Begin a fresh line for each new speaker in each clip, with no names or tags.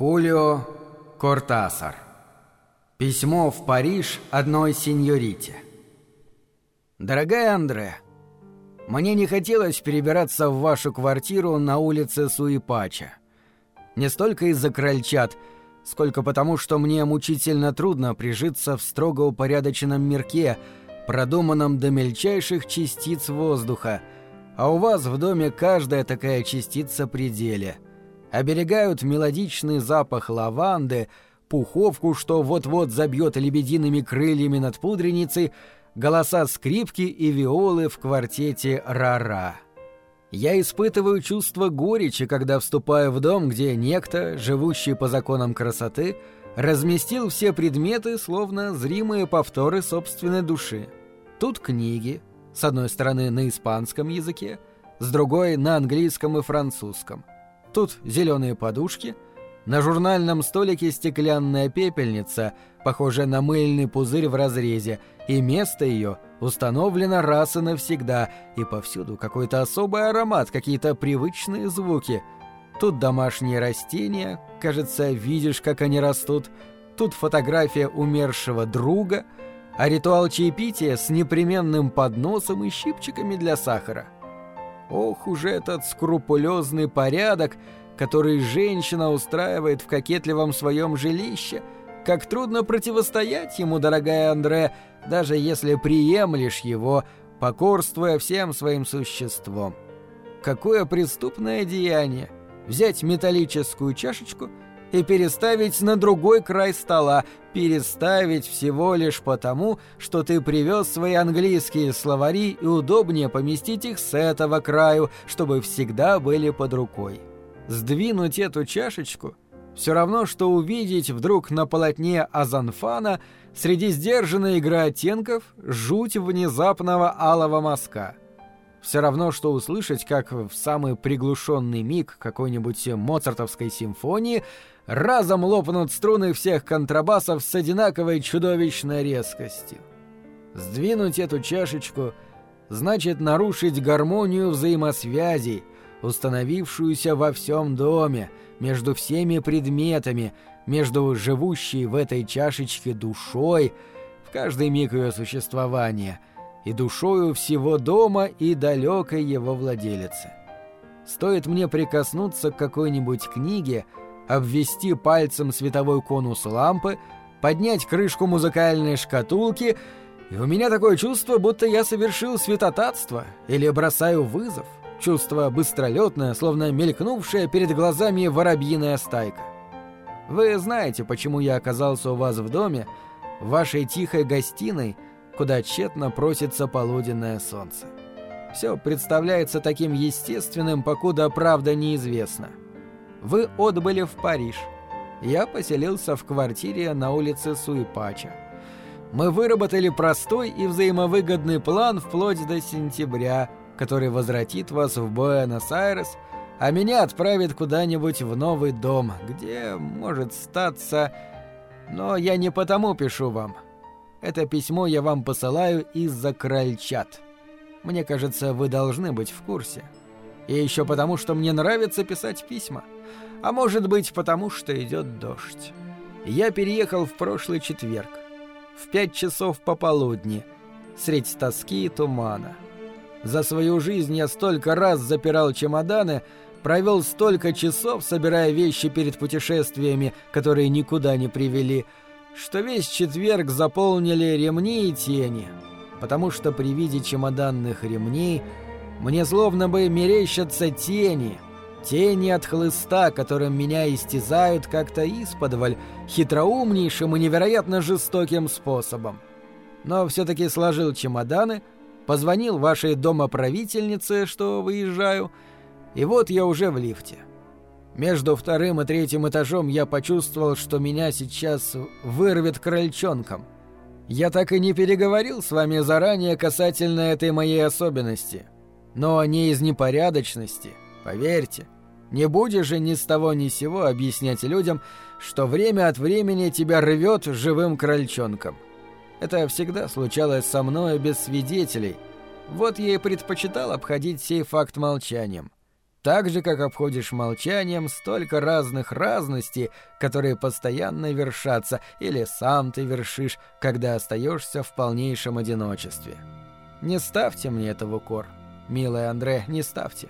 Хулио Кортасар. Письмо в Париж одной сеньорите. Дорогая Андре, мне не хотелось перебираться в вашу квартиру на улице Суипача. Не столько из-за крольчат, сколько потому, что мне мучительно трудно прижиться в строго упорядоченном мирке, продуманном до мельчайших частиц воздуха, а у вас в доме каждая такая частица пределе. Оберегают мелодичный запах лаванды, пуховку, что вот-вот забьет лебедиными крыльями над пудреницей, голоса скрипки и виолы в квартете «Ра-ра». Я испытываю чувство горечи, когда вступаю в дом, где некто, живущий по законам красоты, разместил все предметы, словно зримые повторы собственной души. Тут книги, с одной стороны на испанском языке, с другой на английском и французском. Тут зеленые подушки — на журнальном столике стеклянная пепельница, похожая на мыльный пузырь в разрезе, и место ее установлено раз и навсегда, и повсюду какой-то особый аромат, какие-то привычные звуки. Тут домашние растения, кажется, видишь, как они растут. Тут фотография умершего друга, а ритуал чаепития с непременным подносом и щипчиками для сахара. Ох, уже этот скрупулезный порядок — который женщина устраивает в кокетливом своем жилище. Как трудно противостоять ему, дорогая Андре, даже если приемлешь его, покорствуя всем своим существом. Какое преступное деяние! Взять металлическую чашечку и переставить на другой край стола, переставить всего лишь потому, что ты привез свои английские словари и удобнее поместить их с этого краю, чтобы всегда были под рукой. Сдвинуть эту чашечку — все равно, что увидеть вдруг на полотне Азанфана среди сдержанной игры оттенков жуть внезапного алого мазка. Все равно, что услышать, как в самый приглушенный миг какой-нибудь моцартовской симфонии разом лопнут струны всех контрабасов с одинаковой чудовищной резкостью. Сдвинуть эту чашечку значит нарушить гармонию взаимосвязей, установившуюся во всем доме, между всеми предметами, между живущей в этой чашечке душой, в каждый миг ее существования, и душою всего дома и далекой его владелицы. Стоит мне прикоснуться к какой-нибудь книге, обвести пальцем световой конус лампы, поднять крышку музыкальной шкатулки, и у меня такое чувство, будто я совершил святотатство или бросаю вызов. Чувство быстролетное, словно мелькнувшее перед глазами воробьиная стайка. Вы знаете, почему я оказался у вас в доме, в вашей тихой гостиной, куда тщетно просится полуденное солнце. Все представляется таким естественным, покуда правда неизвестна. Вы отбыли в Париж. Я поселился в квартире на улице Суипача. Мы выработали простой и взаимовыгодный план вплоть до сентября – который возвратит вас в Буэнос-Айрес, а меня отправит куда-нибудь в новый дом, где может статься... Но я не потому пишу вам. Это письмо я вам посылаю из-за крольчат. Мне кажется, вы должны быть в курсе. И еще потому, что мне нравится писать письма. А может быть, потому что идет дождь. Я переехал в прошлый четверг. В пять часов пополудни. Средь тоски и тумана. За свою жизнь я столько раз запирал чемоданы, провел столько часов, собирая вещи перед путешествиями, которые никуда не привели, что весь четверг заполнили ремни и тени, потому что при виде чемоданных ремней мне словно бы мерещатся тени, тени от хлыста, которым меня истязают как-то исподволь, хитроумнейшим и невероятно жестоким способом. Но все-таки сложил чемоданы — Позвонил вашей домоправительнице, что выезжаю, и вот я уже в лифте. Между вторым и третьим этажом я почувствовал, что меня сейчас вырвет крольчонком. Я так и не переговорил с вами заранее касательно этой моей особенности. Но не из непорядочности, поверьте. Не будешь же ни с того ни с сего объяснять людям, что время от времени тебя рвет живым крольчонком. Это всегда случалось со мной без свидетелей. Вот я и предпочитал обходить сей факт молчанием. Так же, как обходишь молчанием столько разных разностей, которые постоянно вершатся, или сам ты вершишь, когда остаешься в полнейшем одиночестве. Не ставьте мне это в укор. Милый Андре, не ставьте.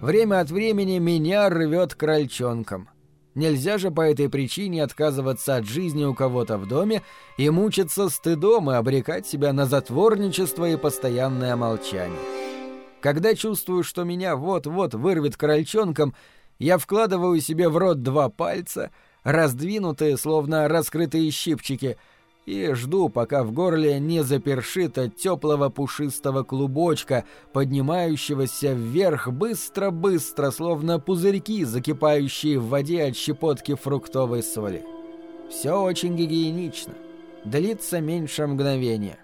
Время от времени меня рвет крольчонком. Нельзя же по этой причине отказываться от жизни у кого-то в доме и мучиться стыдом и обрекать себя на затворничество и постоянное молчание. Когда чувствую, что меня вот-вот вырвет крольчонком, я вкладываю себе в рот два пальца, раздвинутые, словно раскрытые щипчики — и жду, пока в горле не запершит от теплого пушистого клубочка, поднимающегося вверх быстро-быстро, словно пузырьки, закипающие в воде от щепотки фруктовой соли. Все очень гигиенично. Длится меньше мгновения.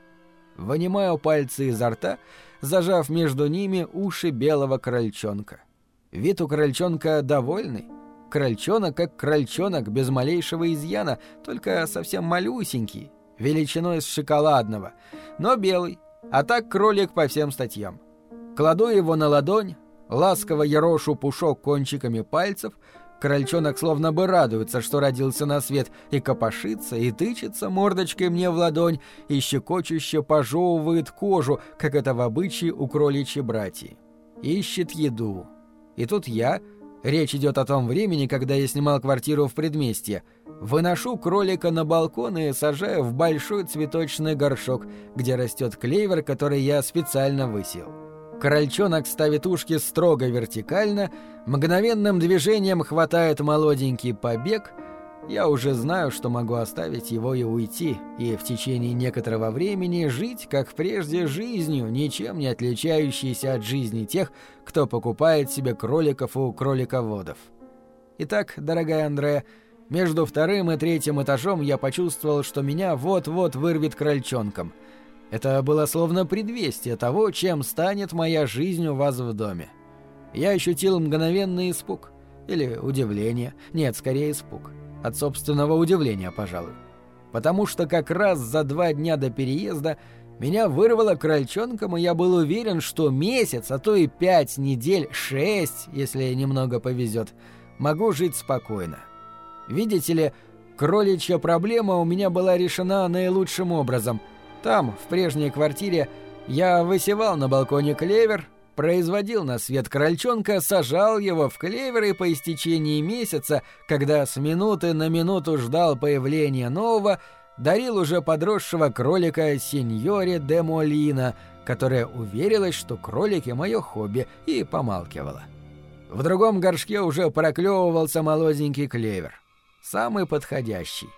Вынимаю пальцы изо рта, зажав между ними уши белого крольчонка. Вид у крольчонка довольный, Крольчонок как крольчонок, без малейшего изъяна, только совсем малюсенький, величиной с шоколадного, но белый, а так кролик по всем статьям. Кладу его на ладонь, ласково ерошу пушок кончиками пальцев, крольчонок словно бы радуется, что родился на свет, и копошится, и тычется мордочкой мне в ладонь, и щекочуще пожевывает кожу, как это в обычае у кроличьей братьи. Ищет еду. И тут я Речь идет о том времени, когда я снимал квартиру в предместье. Выношу кролика на балкон и сажаю в большой цветочный горшок, где растет клевер, который я специально высел. Крольчонок ставит ушки строго вертикально, мгновенным движением хватает молоденький побег — я уже знаю, что могу оставить его и уйти, и в течение некоторого времени жить, как прежде, жизнью, ничем не отличающейся от жизни тех, кто покупает себе кроликов у кролиководов. Итак, дорогая Андрея, между вторым и третьим этажом я почувствовал, что меня вот-вот вырвет крольчонком. Это было словно предвестие того, чем станет моя жизнь у вас в доме. Я ощутил мгновенный испуг. Или удивление. Нет, скорее испуг. От собственного удивления, пожалуй. Потому что как раз за два дня до переезда меня вырвало крольчонком, и я был уверен, что месяц, а то и пять недель, шесть, если немного повезет, могу жить спокойно. Видите ли, кроличья проблема у меня была решена наилучшим образом. Там, в прежней квартире, я высевал на балконе клевер, производил на свет крольчонка, сажал его в клевер и по истечении месяца, когда с минуты на минуту ждал появления нового, дарил уже подросшего кролика сеньоре де Молина, которая уверилась, что кролики — мое хобби, и помалкивала. В другом горшке уже проклевывался молоденький клевер. Самый подходящий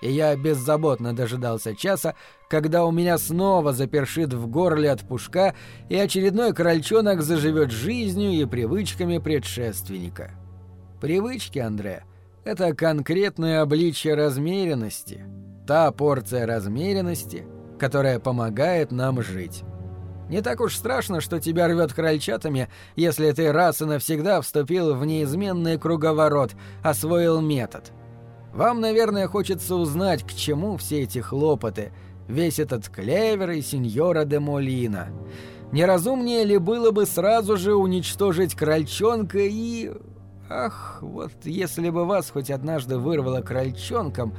и я беззаботно дожидался часа, когда у меня снова запершит в горле от пушка, и очередной крольчонок заживет жизнью и привычками предшественника. Привычки, Андре, это конкретное обличие размеренности, та порция размеренности, которая помогает нам жить. Не так уж страшно, что тебя рвет крольчатами, если ты раз и навсегда вступил в неизменный круговорот, освоил метод — вам, наверное, хочется узнать, к чему все эти хлопоты, весь этот клевер и сеньора де Молина. Неразумнее ли было бы сразу же уничтожить крольчонка и... Ах, вот если бы вас хоть однажды вырвало крольчонком,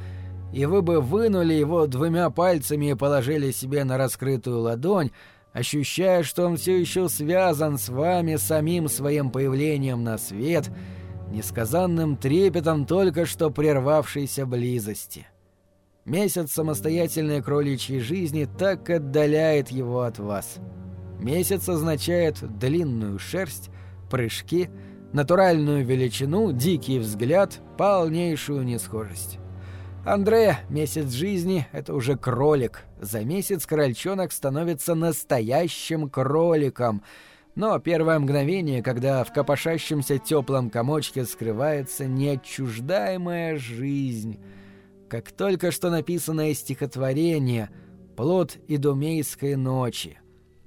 и вы бы вынули его двумя пальцами и положили себе на раскрытую ладонь, ощущая, что он все еще связан с вами самим своим появлением на свет — несказанным трепетом только что прервавшейся близости. Месяц самостоятельной кроличьей жизни так отдаляет его от вас. Месяц означает длинную шерсть, прыжки, натуральную величину, дикий взгляд, полнейшую несхожесть. Андре, месяц жизни — это уже кролик. За месяц крольчонок становится настоящим кроликом — но первое мгновение, когда в копошащемся теплом комочке скрывается неотчуждаемая жизнь, как только что написанное стихотворение «Плод идумейской ночи».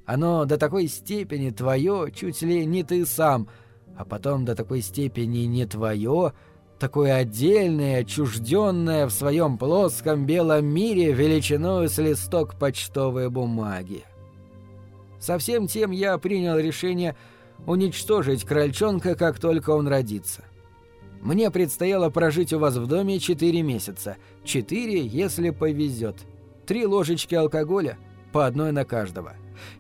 Оно до такой степени твое, чуть ли не ты сам, а потом до такой степени не твое, такое отдельное, отчужденное в своем плоском белом мире величиной с листок почтовой бумаги. Со всем тем я принял решение уничтожить крольчонка, как только он родится. Мне предстояло прожить у вас в доме четыре месяца. Четыре, если повезет. Три ложечки алкоголя, по одной на каждого.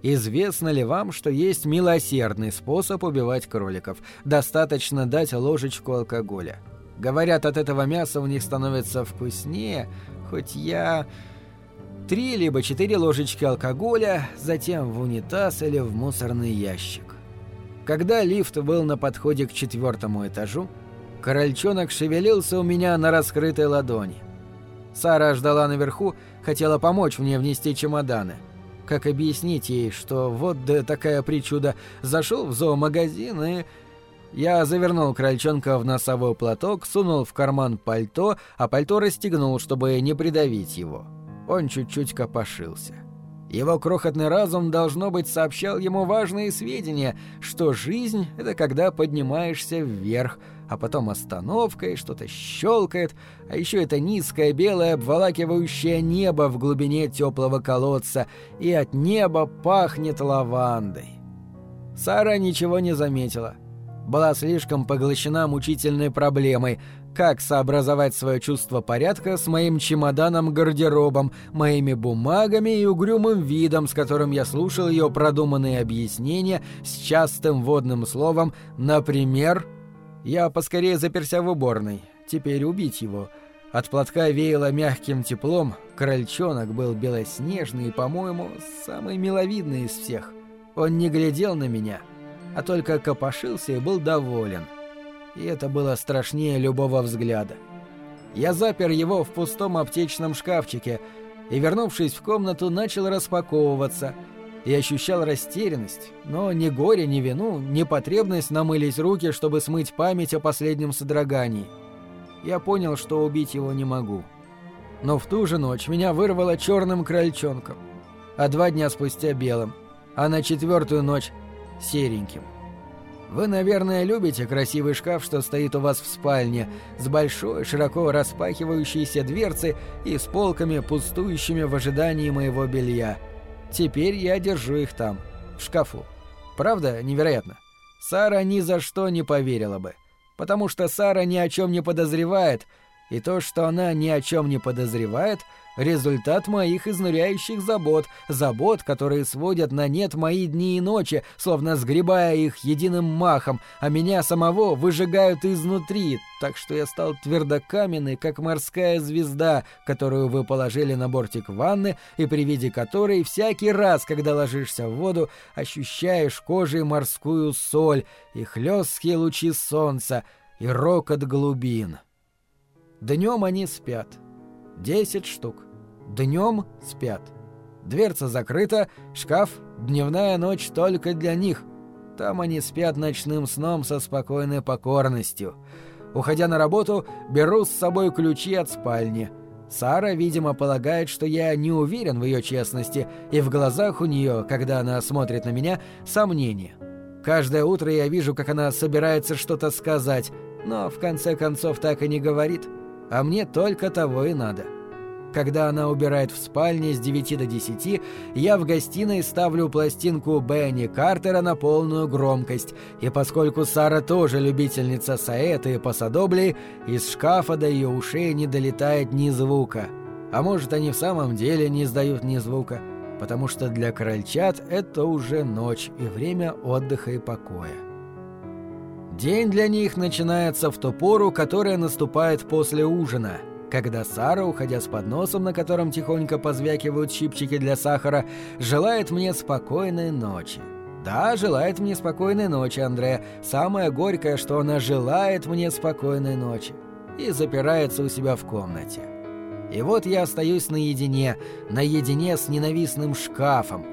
Известно ли вам, что есть милосердный способ убивать кроликов? Достаточно дать ложечку алкоголя. Говорят, от этого мяса у них становится вкуснее, хоть я... Три либо четыре ложечки алкоголя, затем в унитаз или в мусорный ящик. Когда лифт был на подходе к четвертому этажу, Корольчонок шевелился у меня на раскрытой ладони. Сара ждала наверху, хотела помочь мне внести чемоданы. Как объяснить ей, что вот да такая причуда, зашел в зоомагазин и... Я завернул крольчонка в носовой платок, сунул в карман пальто, а пальто расстегнул, чтобы не придавить его. Он чуть-чуть копошился. Его крохотный разум, должно быть, сообщал ему важные сведения, что жизнь — это когда поднимаешься вверх, а потом остановка и что-то щелкает, а еще это низкое белое обволакивающее небо в глубине теплого колодца, и от неба пахнет лавандой. Сара ничего не заметила. Была слишком поглощена мучительной проблемой — как сообразовать свое чувство порядка с моим чемоданом-гардеробом, моими бумагами и угрюмым видом, с которым я слушал ее продуманные объяснения с частым водным словом «например», я поскорее заперся в уборной. Теперь убить его. От платка веяло мягким теплом, крольчонок был белоснежный и, по-моему, самый миловидный из всех. Он не глядел на меня, а только копошился и был доволен. И это было страшнее любого взгляда. Я запер его в пустом аптечном шкафчике и, вернувшись в комнату, начал распаковываться — и ощущал растерянность, но ни горе, ни вину, ни потребность намылить руки, чтобы смыть память о последнем содрогании. Я понял, что убить его не могу. Но в ту же ночь меня вырвало черным крольчонком, а два дня спустя белым, а на четвертую ночь сереньким. Вы, наверное, любите красивый шкаф, что стоит у вас в спальне, с большой, широко распахивающейся дверцей и с полками, пустующими в ожидании моего белья – Теперь я держу их там, в шкафу. Правда, невероятно. Сара ни за что не поверила бы. Потому что Сара ни о чем не подозревает, и то, что она ни о чем не подозревает — Результат моих изнуряющих забот, забот, которые сводят на нет мои дни и ночи, словно сгребая их единым махом, а меня самого выжигают изнутри, так что я стал твердокаменный, как морская звезда, которую вы положили на бортик ванны и при виде которой всякий раз, когда ложишься в воду, ощущаешь кожей морскую соль и хлесткие лучи солнца и рокот глубин. Днем они спят. Десять штук. Днем спят. Дверца закрыта, шкаф, дневная ночь только для них. Там они спят ночным сном со спокойной покорностью. Уходя на работу, беру с собой ключи от спальни. Сара, видимо, полагает, что я не уверен в ее честности, и в глазах у нее, когда она смотрит на меня, сомнение. Каждое утро я вижу, как она собирается что-то сказать, но в конце концов так и не говорит — а мне только того и надо. Когда она убирает в спальне с 9 до 10, я в гостиной ставлю пластинку Бенни Картера на полную громкость, и поскольку Сара тоже любительница саэта и посадоблей, из шкафа до ее ушей не долетает ни звука. А может, они в самом деле не издают ни звука, потому что для крольчат это уже ночь и время отдыха и покоя. День для них начинается в ту пору, которая наступает после ужина, когда Сара, уходя с подносом, на котором тихонько позвякивают щипчики для сахара, желает мне спокойной ночи. Да, желает мне спокойной ночи, Андре. Самое горькое, что она желает мне спокойной ночи. И запирается у себя в комнате. И вот я остаюсь наедине, наедине с ненавистным шкафом,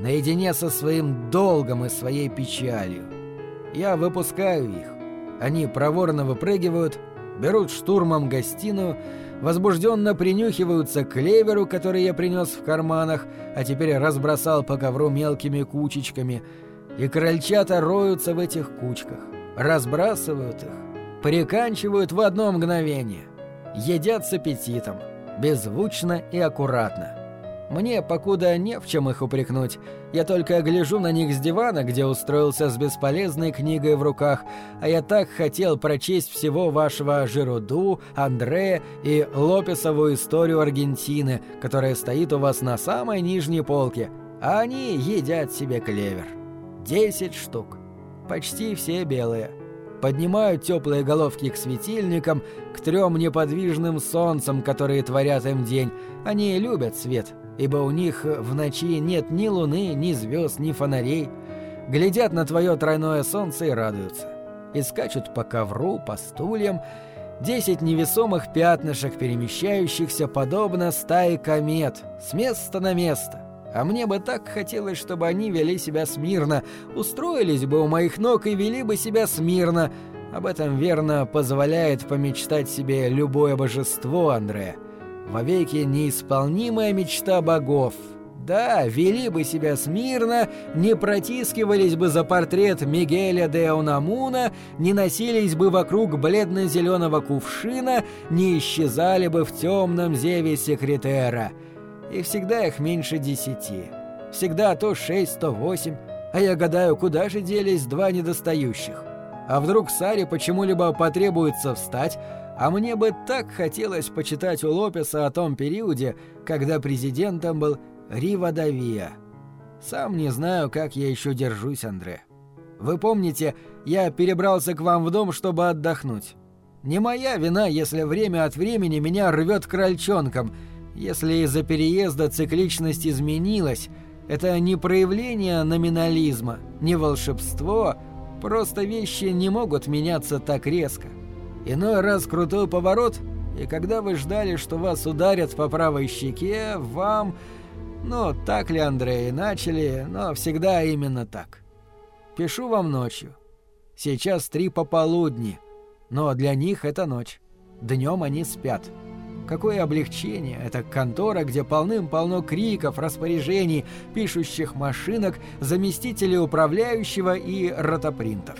наедине со своим долгом и своей печалью. Я выпускаю их. Они проворно выпрыгивают, берут штурмом гостиную, возбужденно принюхиваются к леверу, который я принес в карманах, а теперь разбросал по ковру мелкими кучечками, и крольчата роются в этих кучках, разбрасывают их, приканчивают в одно мгновение, едят с аппетитом, беззвучно и аккуратно. Мне покуда не в чем их упрекнуть. Я только гляжу на них с дивана, где устроился с бесполезной книгой в руках, а я так хотел прочесть всего вашего Жируду, Андре и Лопесову историю Аргентины, которая стоит у вас на самой нижней полке, а они едят себе клевер. Десять штук. Почти все белые поднимают теплые головки к светильникам, к трем неподвижным солнцам, которые творят им день. Они любят свет, ибо у них в ночи нет ни луны, ни звезд, ни фонарей. Глядят на твое тройное солнце и радуются. И скачут по ковру, по стульям. Десять невесомых пятнышек, перемещающихся подобно стае комет, с места на место. А мне бы так хотелось, чтобы они вели себя смирно, устроились бы у моих ног и вели бы себя смирно. Об этом верно позволяет помечтать себе любое божество, Андре. Вовеки неисполнимая мечта богов. Да, вели бы себя смирно, не протискивались бы за портрет Мигеля де Унамуна, не носились бы вокруг бледно-зеленого кувшина, не исчезали бы в темном зеве секретера — и всегда их меньше десяти. Всегда то шесть, то восемь, а я гадаю, куда же делись два недостающих. А вдруг Саре почему-либо потребуется встать, а мне бы так хотелось почитать у Лопеса о том периоде, когда президентом был Ривадавия. Сам не знаю, как я еще держусь, Андре. Вы помните, я перебрался к вам в дом, чтобы отдохнуть. Не моя вина, если время от времени меня рвет крольчонком — если из-за переезда цикличность изменилась, это не проявление номинализма, не волшебство, просто вещи не могут меняться так резко. Иной раз крутой поворот, и когда вы ждали, что вас ударят по правой щеке, вам... Ну, так ли, Андрей, начали, но всегда именно так. Пишу вам ночью. Сейчас три пополудни, но для них это ночь. Днем они спят. Какое облегчение! Это контора, где полным-полно криков, распоряжений, пишущих машинок, заместителей управляющего и ротопринтов.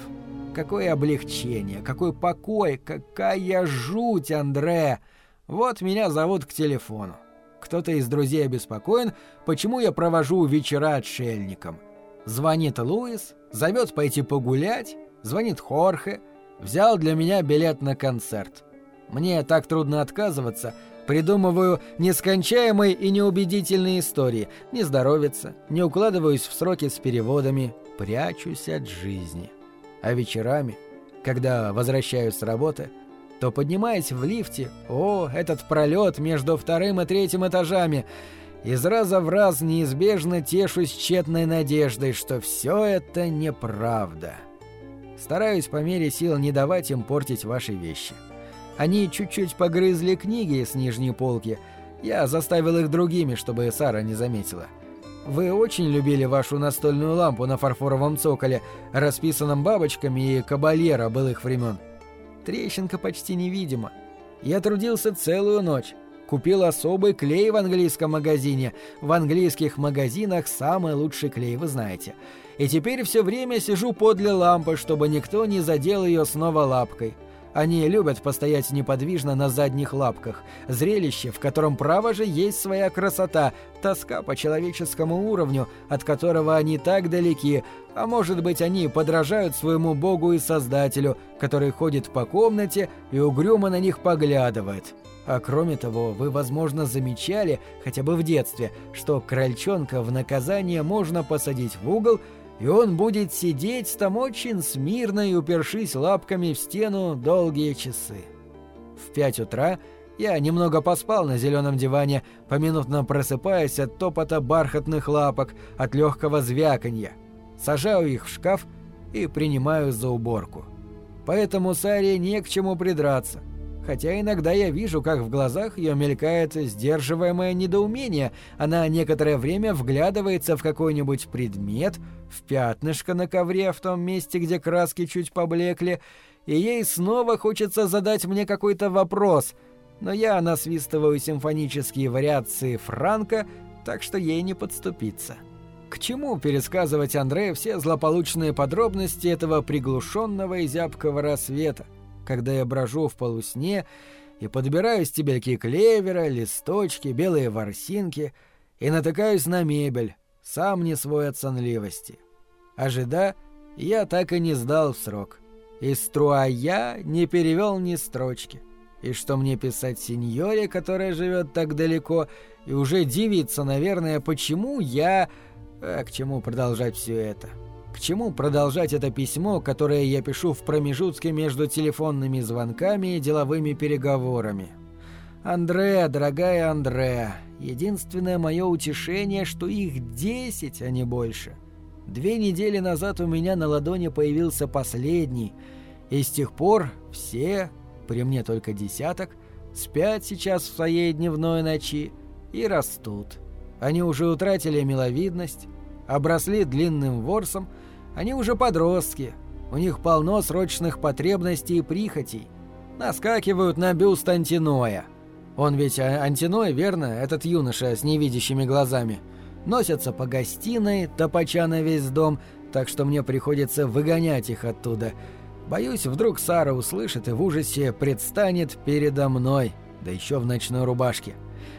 Какое облегчение, какой покой, какая жуть, Андре! Вот меня зовут к телефону. Кто-то из друзей обеспокоен, почему я провожу вечера отшельником. Звонит Луис, зовет пойти погулять, звонит Хорхе, взял для меня билет на концерт. Мне так трудно отказываться. Придумываю нескончаемые и неубедительные истории. Не здоровится, не укладываюсь в сроки с переводами. Прячусь от жизни. А вечерами, когда возвращаюсь с работы, то поднимаясь в лифте, о, этот пролет между вторым и третьим этажами, из раза в раз неизбежно тешусь тщетной надеждой, что все это неправда. Стараюсь по мере сил не давать им портить ваши вещи. — они чуть-чуть погрызли книги с нижней полки. Я заставил их другими, чтобы Сара не заметила. Вы очень любили вашу настольную лампу на фарфоровом цоколе, расписанном бабочками и кабальера былых времен. Трещинка почти невидима. Я трудился целую ночь. Купил особый клей в английском магазине. В английских магазинах самый лучший клей, вы знаете. И теперь все время сижу подле лампы, чтобы никто не задел ее снова лапкой. Они любят постоять неподвижно на задних лапках. Зрелище, в котором право же есть своя красота, тоска по человеческому уровню, от которого они так далеки, а может быть они подражают своему богу и создателю, который ходит по комнате и угрюмо на них поглядывает. А кроме того, вы, возможно, замечали, хотя бы в детстве, что крольчонка в наказание можно посадить в угол, и он будет сидеть там очень смирно и упершись лапками в стену долгие часы. В пять утра я немного поспал на зеленом диване, поминутно просыпаясь от топота бархатных лапок, от легкого звяканья. Сажаю их в шкаф и принимаю за уборку. Поэтому Саре не к чему придраться хотя иногда я вижу, как в глазах ее мелькает сдерживаемое недоумение. Она некоторое время вглядывается в какой-нибудь предмет, в пятнышко на ковре в том месте, где краски чуть поблекли, и ей снова хочется задать мне какой-то вопрос, но я насвистываю симфонические вариации Франка, так что ей не подступиться. К чему пересказывать Андрею все злополучные подробности этого приглушенного и зябкого рассвета? Когда я брожу в полусне и подбираю стебельки клевера, листочки, белые ворсинки и натыкаюсь на мебель, сам не свой от сонливости. Ожида, я так и не сдал в срок. Из струая не перевел ни строчки. И что мне писать сеньоре, которая живет так далеко, и уже дивится, наверное, почему я... А к чему продолжать все это? К чему продолжать это письмо, которое я пишу в промежутке между телефонными звонками и деловыми переговорами? Андре, дорогая Андре, единственное мое утешение, что их десять, а не больше. Две недели назад у меня на ладони появился последний, и с тех пор все, при мне только десяток, спят сейчас в своей дневной ночи и растут. Они уже утратили миловидность, обросли длинным ворсом, они уже подростки, у них полно срочных потребностей и прихотей. Наскакивают на бюст Антиноя. Он ведь а, Антиной, верно, этот юноша с невидящими глазами. Носятся по гостиной, топача на весь дом, так что мне приходится выгонять их оттуда. Боюсь, вдруг Сара услышит и в ужасе предстанет передо мной, да еще в ночной рубашке.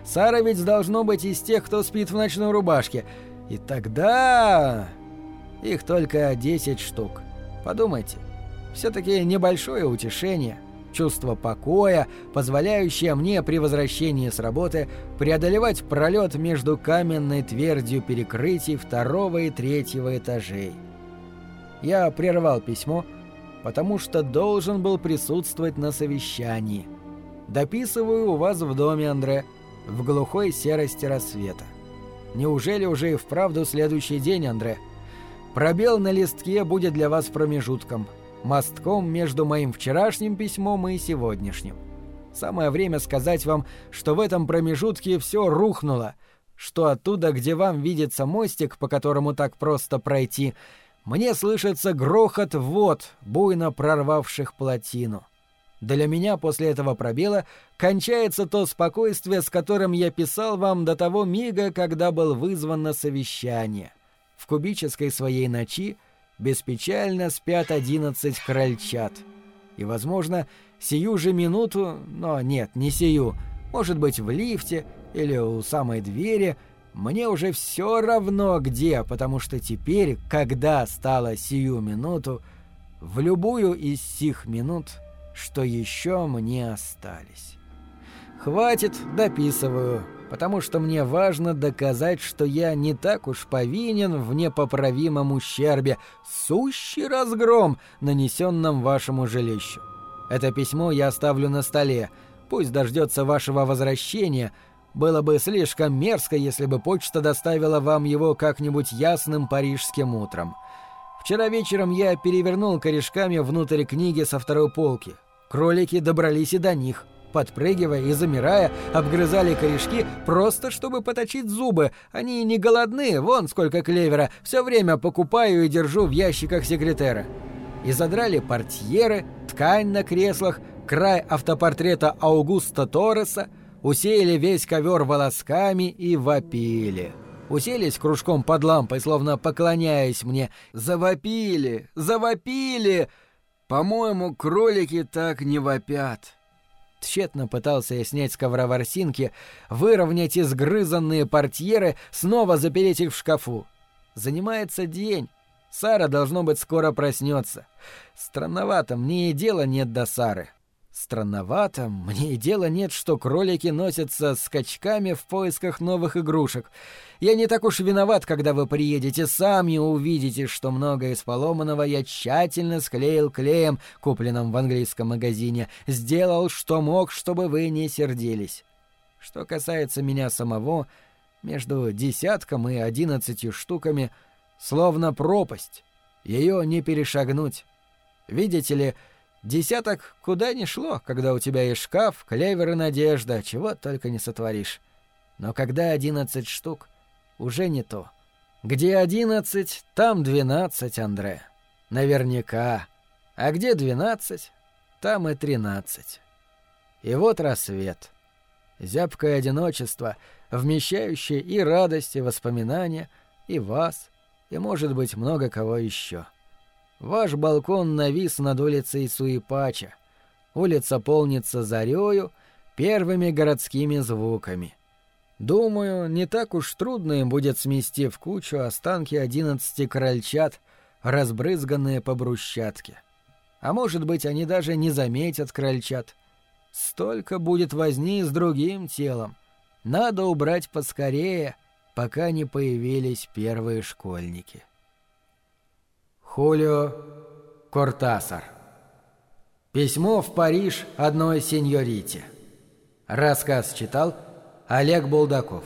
Сара ведь должно быть из тех, кто спит в ночной рубашке. И тогда... Их только 10 штук. Подумайте. Все-таки небольшое утешение. Чувство покоя, позволяющее мне при возвращении с работы преодолевать пролет между каменной твердью перекрытий второго и третьего этажей. Я прервал письмо, потому что должен был присутствовать на совещании. Дописываю у вас в доме, Андре в глухой серости рассвета. Неужели уже и вправду следующий день, Андре? Пробел на листке будет для вас промежутком, мостком между моим вчерашним письмом и сегодняшним. Самое время сказать вам, что в этом промежутке все рухнуло, что оттуда, где вам видится мостик, по которому так просто пройти, мне слышится грохот вод, буйно прорвавших плотину. Для меня после этого пробела кончается то спокойствие, с которым я писал вам до того мига, когда был вызван на совещание. В кубической своей ночи беспечально спят одиннадцать крольчат. И, возможно, сию же минуту, но нет, не сию, может быть, в лифте или у самой двери, мне уже все равно где, потому что теперь, когда стало сию минуту, в любую из сих минут — что еще мне остались. Хватит, дописываю, потому что мне важно доказать, что я не так уж повинен в непоправимом ущербе, сущий разгром, нанесенном вашему жилищу. Это письмо я оставлю на столе, пусть дождется вашего возвращения, было бы слишком мерзко, если бы почта доставила вам его как-нибудь ясным парижским утром. Вчера вечером я перевернул корешками внутрь книги со второй полки. Кролики добрались и до них. Подпрыгивая и замирая, обгрызали корешки просто чтобы поточить зубы. Они не голодны, вон сколько клевера. Все время покупаю и держу в ящиках секретера. И задрали портьеры, ткань на креслах, край автопортрета Аугуста Торреса, усеяли весь ковер волосками и вопили уселись кружком под лампой, словно поклоняясь мне. Завопили, завопили. По-моему, кролики так не вопят. Тщетно пытался я снять с ковра ворсинки, выровнять изгрызанные портьеры, снова запереть их в шкафу. Занимается день. Сара, должно быть, скоро проснется. Странновато, мне и дела нет до Сары. Странновато, мне и дела нет, что кролики носятся скачками в поисках новых игрушек. Я не так уж виноват, когда вы приедете, сами увидите, что многое из поломанного я тщательно склеил клеем, купленным в английском магазине, сделал, что мог, чтобы вы не сердились. Что касается меня самого, между десятком и одиннадцатью штуками словно пропасть. Ее не перешагнуть. Видите ли, Десяток куда ни шло, когда у тебя есть шкаф, клевер и надежда, чего только не сотворишь. Но когда одиннадцать штук, уже не то. Где одиннадцать, там двенадцать, Андре. Наверняка. А где двенадцать, там и тринадцать. И вот рассвет. Зябкое одиночество, вмещающее и радость, и воспоминания, и вас, и, может быть, много кого еще. — Ваш балкон навис над улицей Суипача. Улица полнится зарею, первыми городскими звуками. Думаю, не так уж трудно им будет смести в кучу останки одиннадцати крольчат, разбрызганные по брусчатке. А может быть, они даже не заметят крольчат. Столько будет возни с другим телом. Надо убрать поскорее, пока не появились первые школьники. Хулио Кортасар Письмо в Париж одной сеньорите. Рассказ читал Олег Булдаков.